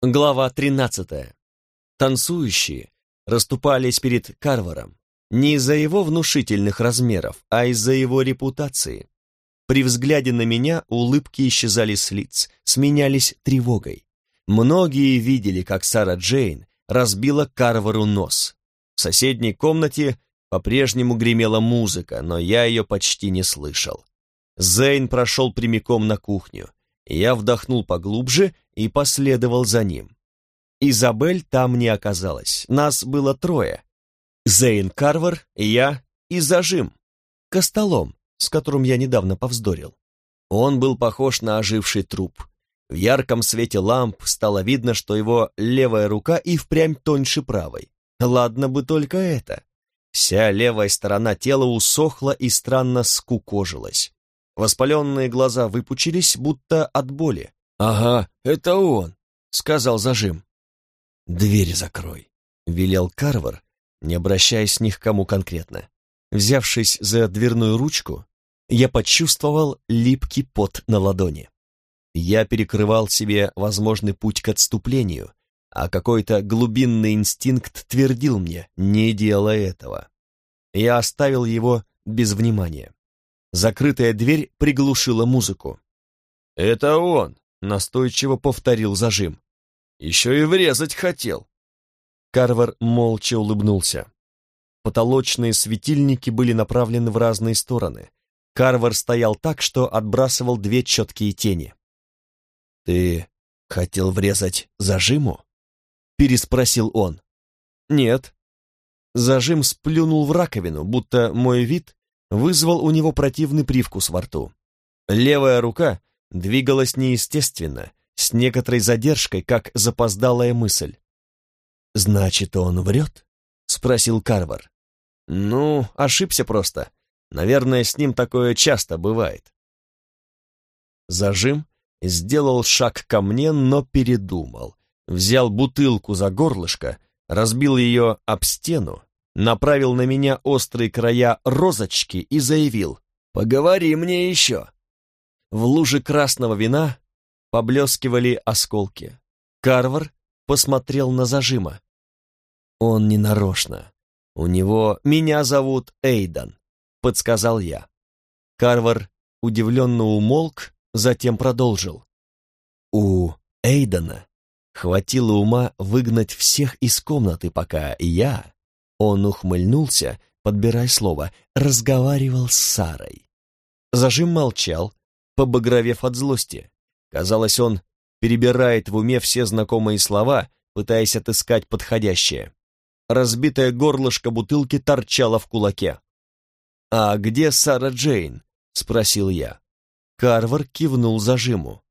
Глава 13. Танцующие расступались перед Карваром не из-за его внушительных размеров, а из-за его репутации. При взгляде на меня улыбки исчезали с лиц, сменялись тревогой. Многие видели, как Сара Джейн разбила Карвару нос. В соседней комнате по-прежнему гремела музыка, но я ее почти не слышал. Зейн прошел прямиком на кухню. Я вдохнул поглубже и последовал за ним. Изабель там не оказалась, нас было трое. Зейн Карвар, я и Зажим, Костолом, с которым я недавно повздорил. Он был похож на оживший труп. В ярком свете ламп стало видно, что его левая рука и впрямь тоньше правой. Ладно бы только это. Вся левая сторона тела усохла и странно скукожилась. Воспаленные глаза выпучились, будто от боли. «Ага, это он», — сказал зажим. «Дверь закрой», — велел Карвар, не обращаясь ни к кому конкретно. Взявшись за дверную ручку, я почувствовал липкий пот на ладони. Я перекрывал себе возможный путь к отступлению, а какой-то глубинный инстинкт твердил мне «не делай этого». Я оставил его без внимания. Закрытая дверь приглушила музыку. «Это он!» — настойчиво повторил зажим. «Еще и врезать хотел!» Карвар молча улыбнулся. Потолочные светильники были направлены в разные стороны. Карвар стоял так, что отбрасывал две четкие тени. «Ты хотел врезать зажиму?» — переспросил он. «Нет». Зажим сплюнул в раковину, будто мой вид вызвал у него противный привкус во рту. Левая рука двигалась неестественно, с некоторой задержкой, как запоздалая мысль. «Значит, он врет?» — спросил Карвар. «Ну, ошибся просто. Наверное, с ним такое часто бывает». Зажим сделал шаг ко мне, но передумал. Взял бутылку за горлышко, разбил ее об стену направил на меня острые края розочки и заявил «Поговори мне еще». В луже красного вина поблескивали осколки. Карвар посмотрел на зажима. Он не нарочно. У него «Меня зовут Эйдан», — подсказал я. Карвар удивленно умолк, затем продолжил. У Эйдана хватило ума выгнать всех из комнаты, пока я он ухмыльнулся, подбирая слово, разговаривал с Сарой. Зажим молчал, побагровев от злости. Казалось, он перебирает в уме все знакомые слова, пытаясь отыскать подходящее. Разбитое горлышко бутылки торчало в кулаке. «А где Сара Джейн?» — спросил я. Карвар кивнул зажиму.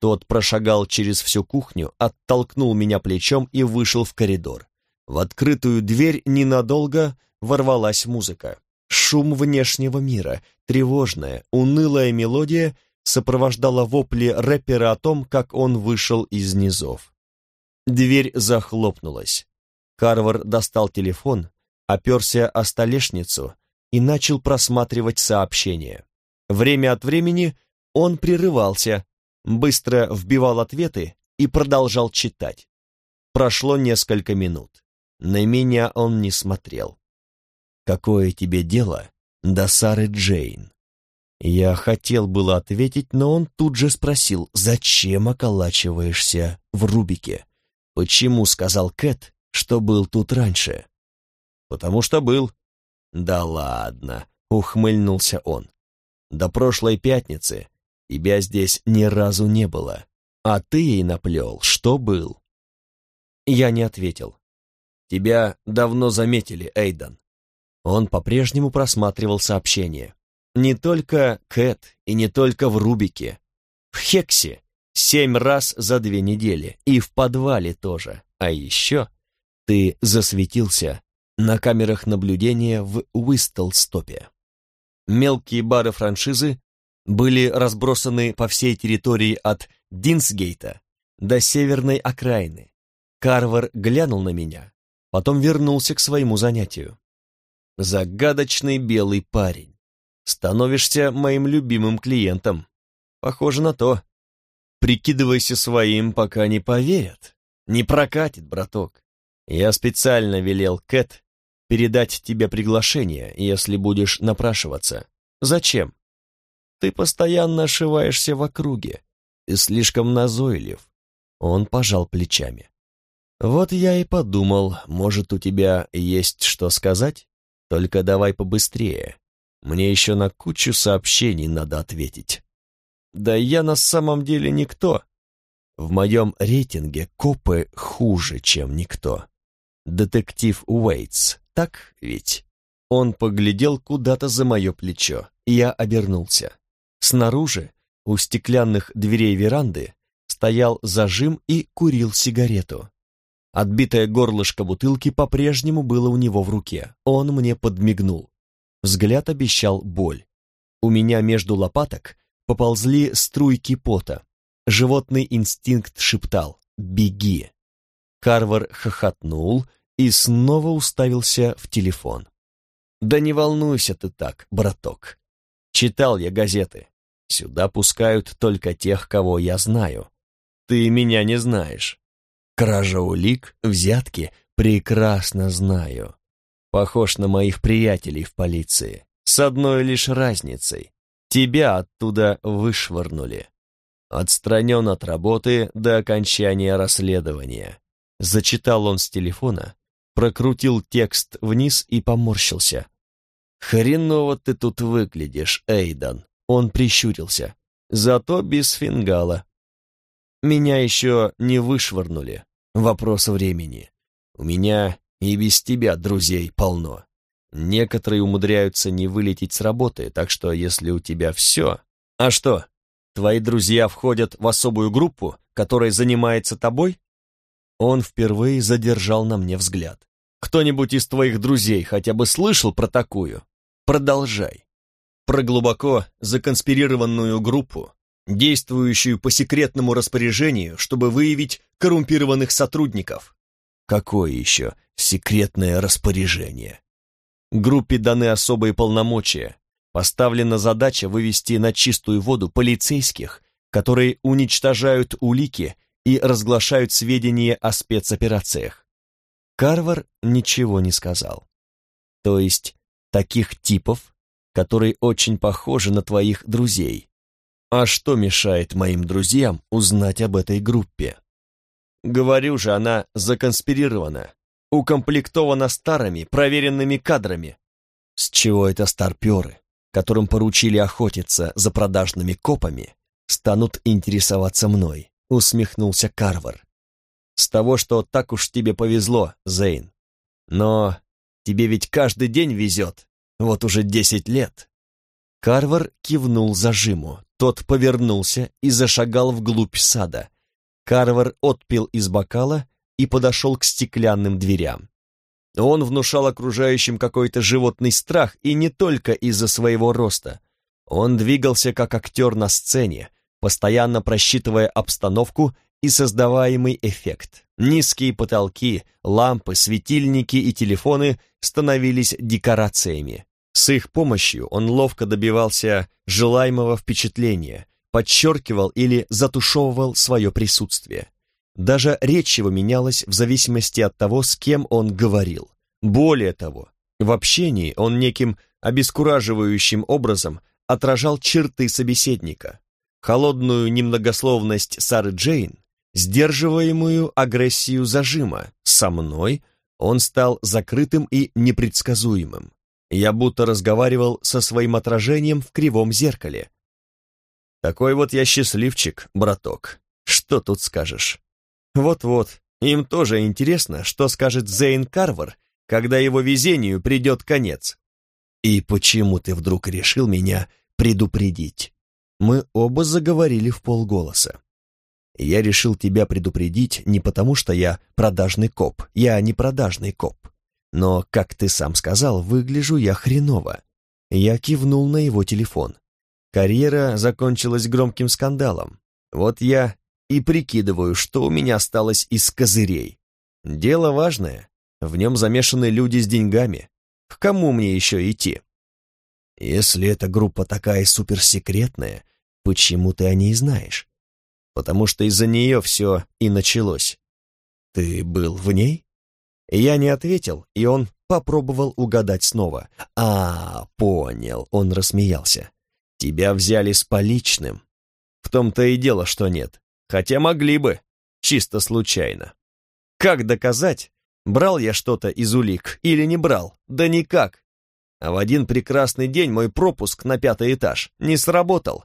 Тот прошагал через всю кухню, оттолкнул меня плечом и вышел в коридор. В открытую дверь ненадолго ворвалась музыка. Шум внешнего мира, тревожная, унылая мелодия сопровождала вопли рэпера о том, как он вышел из низов. Дверь захлопнулась. Карвар достал телефон, оперся о столешницу и начал просматривать сообщения. Время от времени он прерывался, быстро вбивал ответы и продолжал читать. Прошло несколько минут. На меня он не смотрел. «Какое тебе дело до Сары Джейн?» Я хотел было ответить, но он тут же спросил, «Зачем околачиваешься в Рубике? Почему сказал Кэт, что был тут раньше?» «Потому что был». «Да ладно», — ухмыльнулся он. «До прошлой пятницы тебя здесь ни разу не было, а ты ей наплел, что был». Я не ответил. Тебя давно заметили, Эйдан. Он по-прежнему просматривал сообщения. Не только Кэт и не только в Рубике. В Хексе семь раз за две недели и в подвале тоже. А еще ты засветился на камерах наблюдения в Уистлстопе. Мелкие бары франшизы были разбросаны по всей территории от Динсгейта до северной окраины. Карвар глянул на меня, потом вернулся к своему занятию. Загадочный белый парень. Становишься моим любимым клиентом. Похоже на то. Прикидывайся своим, пока не поверят. не прокатит, браток. Я специально велел Кэт передать тебе приглашение, если будешь напрашиваться. Зачем? Ты постоянно ошиваешься в округе. Ты слишком назойлив. Он пожал плечами. Вот я и подумал, может, у тебя есть что сказать? Только давай побыстрее. Мне еще на кучу сообщений надо ответить. Да я на самом деле никто. В моем рейтинге копы хуже, чем никто. Детектив Уэйтс, так ведь? Он поглядел куда-то за мое плечо. Я обернулся. Снаружи, у стеклянных дверей веранды, стоял зажим и курил сигарету. Отбитое горлышко бутылки по-прежнему было у него в руке. Он мне подмигнул. Взгляд обещал боль. У меня между лопаток поползли струйки пота. Животный инстинкт шептал «Беги!». Карвар хохотнул и снова уставился в телефон. «Да не волнуйся ты так, браток. Читал я газеты. Сюда пускают только тех, кого я знаю. Ты меня не знаешь. Кража улик, взятки прекрасно знаю. Похож на моих приятелей в полиции. С одной лишь разницей. Тебя оттуда вышвырнули. Отстранен от работы до окончания расследования. Зачитал он с телефона, прокрутил текст вниз и поморщился. «Хреново ты тут выглядишь, Эйдан!» Он прищурился. «Зато без фингала». «Меня еще не вышвырнули. Вопрос времени. У меня и без тебя друзей полно. Некоторые умудряются не вылететь с работы, так что если у тебя все... А что, твои друзья входят в особую группу, которая занимается тобой?» Он впервые задержал на мне взгляд. «Кто-нибудь из твоих друзей хотя бы слышал про такую?» Продолжай. Про глубоко законспирированную группу, действующую по секретному распоряжению, чтобы выявить коррумпированных сотрудников. Какое еще секретное распоряжение? Группе даны особые полномочия. Поставлена задача вывести на чистую воду полицейских, которые уничтожают улики и разглашают сведения о спецоперациях. Карвар ничего не сказал. То есть таких типов, которые очень похожи на твоих друзей. А что мешает моим друзьям узнать об этой группе? Говорю же, она законспирирована, укомплектована старыми, проверенными кадрами. С чего это старперы, которым поручили охотиться за продажными копами, станут интересоваться мной? Усмехнулся Карвар. С того, что так уж тебе повезло, Зейн. Но Тебе ведь каждый день везет. Вот уже десять лет». Карвар кивнул зажиму. Тот повернулся и зашагал вглубь сада. Карвар отпил из бокала и подошел к стеклянным дверям. Он внушал окружающим какой-то животный страх, и не только из-за своего роста. Он двигался как актер на сцене, постоянно просчитывая обстановку и создаваемый эффект. Низкие потолки, лампы, светильники и телефоны становились декорациями. С их помощью он ловко добивался желаемого впечатления, подчеркивал или затушевывал свое присутствие. Даже речь его менялась в зависимости от того, с кем он говорил. Более того, в общении он неким обескураживающим образом отражал черты собеседника. Холодную немногословность Сары Джейн сдерживаемую агрессию зажима. Со мной он стал закрытым и непредсказуемым. Я будто разговаривал со своим отражением в кривом зеркале. Такой вот я счастливчик, браток. Что тут скажешь? Вот-вот, им тоже интересно, что скажет Зейн Карвар, когда его везению придет конец. И почему ты вдруг решил меня предупредить? Мы оба заговорили в полголоса. Я решил тебя предупредить не потому, что я продажный коп. Я не продажный коп. Но, как ты сам сказал, выгляжу я хреново. Я кивнул на его телефон. Карьера закончилась громким скандалом. Вот я и прикидываю, что у меня осталось из козырей. Дело важное. В нем замешаны люди с деньгами. К кому мне еще идти? Если эта группа такая суперсекретная, почему ты о ней знаешь? потому что из-за нее все и началось. Ты был в ней? Я не ответил, и он попробовал угадать снова. А, понял, он рассмеялся. Тебя взяли с поличным. В том-то и дело, что нет. Хотя могли бы, чисто случайно. Как доказать, брал я что-то из улик или не брал? Да никак. А в один прекрасный день мой пропуск на пятый этаж не сработал.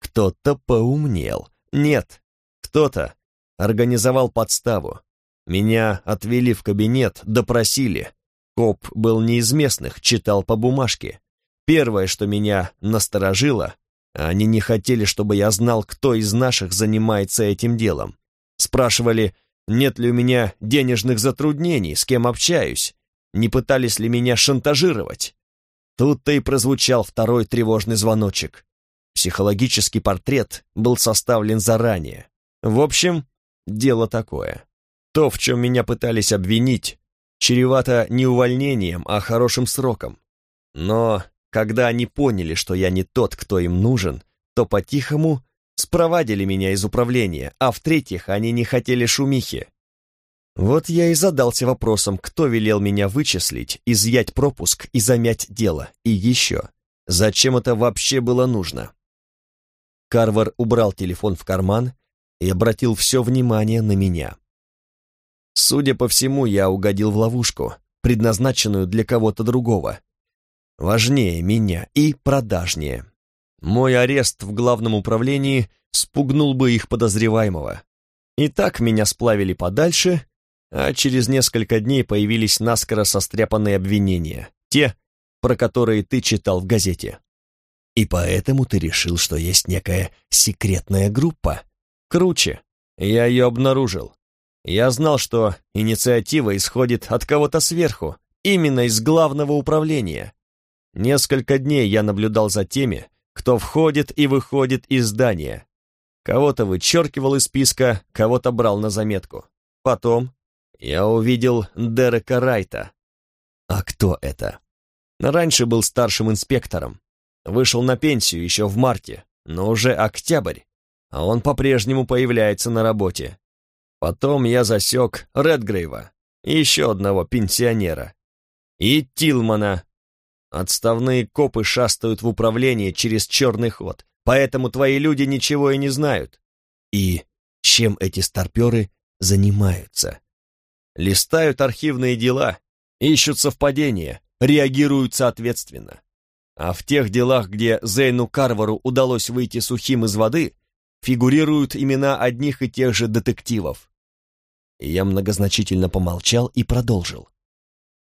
Кто-то поумнел. Нет, кто-то организовал подставу. Меня отвели в кабинет, допросили. Коп был не из местных, читал по бумажке. Первое, что меня насторожило, они не хотели, чтобы я знал, кто из наших занимается этим делом. Спрашивали, нет ли у меня денежных затруднений, с кем общаюсь, не пытались ли меня шантажировать. Тут-то и прозвучал второй тревожный звоночек. Психологический портрет был составлен заранее. В общем, дело такое. То, в чем меня пытались обвинить, чревато не увольнением, а хорошим сроком. Но когда они поняли, что я не тот, кто им нужен, то по-тихому спровадили меня из управления, а в-третьих, они не хотели шумихи. Вот я и задался вопросом, кто велел меня вычислить, изъять пропуск и замять дело. И еще, зачем это вообще было нужно? Карвар убрал телефон в карман и обратил все внимание на меня. Судя по всему, я угодил в ловушку, предназначенную для кого-то другого. Важнее меня и продажнее. Мой арест в главном управлении спугнул бы их подозреваемого. И так меня сплавили подальше, а через несколько дней появились наскоро состряпанные обвинения, те, про которые ты читал в газете. И поэтому ты решил, что есть некая секретная группа? Круче. Я ее обнаружил. Я знал, что инициатива исходит от кого-то сверху, именно из главного управления. Несколько дней я наблюдал за теми, кто входит и выходит из здания. Кого-то вычеркивал из списка, кого-то брал на заметку. Потом я увидел Дерека Райта. А кто это? Раньше был старшим инспектором, Вышел на пенсию еще в марте, но уже октябрь, а он по-прежнему появляется на работе. Потом я засек Редгрейва, еще одного пенсионера, и Тилмана. Отставные копы шастают в управление через черный ход, поэтому твои люди ничего и не знают. И чем эти старперы занимаются? Листают архивные дела, ищут совпадения, реагируют соответственно. А в тех делах, где Зейну Карвару удалось выйти сухим из воды, фигурируют имена одних и тех же детективов. Я многозначительно помолчал и продолжил.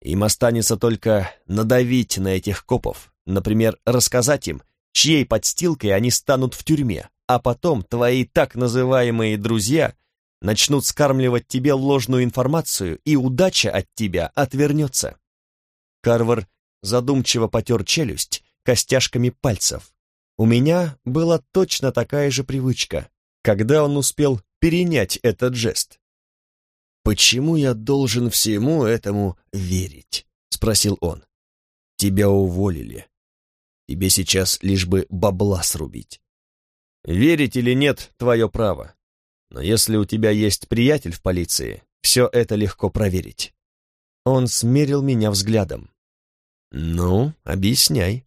Им останется только надавить на этих копов, например, рассказать им, чьей подстилкой они станут в тюрьме, а потом твои так называемые друзья начнут скармливать тебе ложную информацию, и удача от тебя отвернется. Карвар задумчиво потер челюсть костяшками пальцев. У меня была точно такая же привычка, когда он успел перенять этот жест. «Почему я должен всему этому верить?» — спросил он. «Тебя уволили. Тебе сейчас лишь бы бабла срубить. Верить или нет — твое право. Но если у тебя есть приятель в полиции, все это легко проверить». Он смерил меня взглядом. «Ну, объясняй».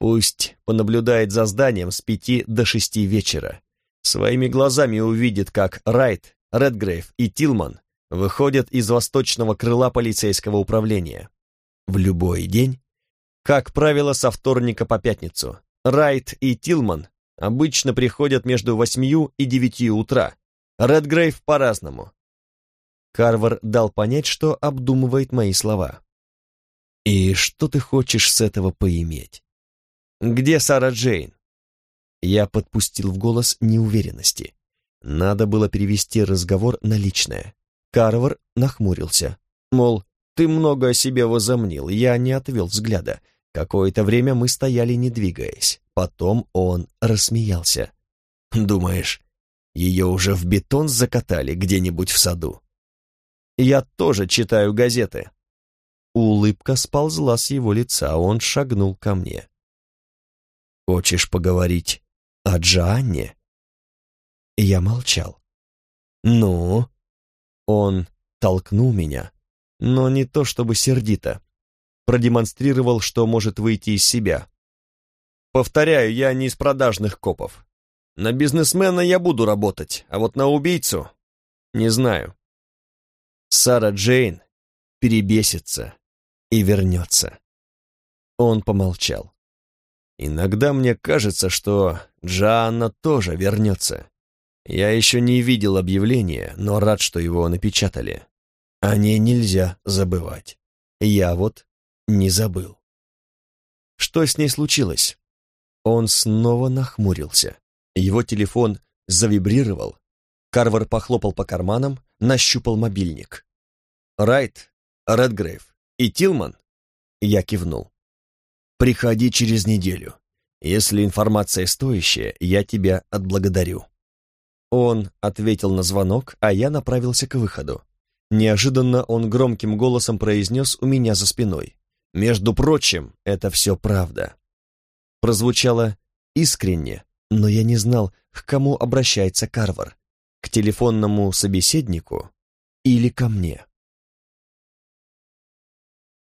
Пусть понаблюдает за зданием с пяти до шести вечера. Своими глазами увидит, как Райт, Редгрейв и Тилман выходят из восточного крыла полицейского управления. В любой день, как правило, со вторника по пятницу. Райт и Тилман обычно приходят между восьмью и девятью утра. Редгрейв по-разному. Карвар дал понять, что обдумывает мои слова. «И что ты хочешь с этого поиметь?» «Где Сара Джейн?» Я подпустил в голос неуверенности. Надо было перевести разговор на личное. Карвар нахмурился. Мол, ты много о себе возомнил, я не отвел взгляда. Какое-то время мы стояли, не двигаясь. Потом он рассмеялся. «Думаешь, ее уже в бетон закатали где-нибудь в саду?» «Я тоже читаю газеты», Улыбка сползла с его лица, он шагнул ко мне. «Хочешь поговорить о Джанне?» Я молчал. «Ну?» Он толкнул меня, но не то чтобы сердито. Продемонстрировал, что может выйти из себя. Повторяю, я не из продажных копов. На бизнесмена я буду работать, а вот на убийцу не знаю. Сара Джейн перебесится и вернется. Он помолчал. Иногда мне кажется, что Джанна тоже вернется. Я еще не видел объявления, но рад, что его напечатали. О ней нельзя забывать. Я вот не забыл. Что с ней случилось? Он снова нахмурился. Его телефон завибрировал. Карвар похлопал по карманам, нащупал мобильник. «Райт, Редгрейв и Тилман?» Я кивнул. «Приходи через неделю. Если информация стоящая, я тебя отблагодарю». Он ответил на звонок, а я направился к выходу. Неожиданно он громким голосом произнес у меня за спиной. «Между прочим, это все правда». Прозвучало искренне, но я не знал, к кому обращается Карвар, к телефонному собеседнику или ко мне.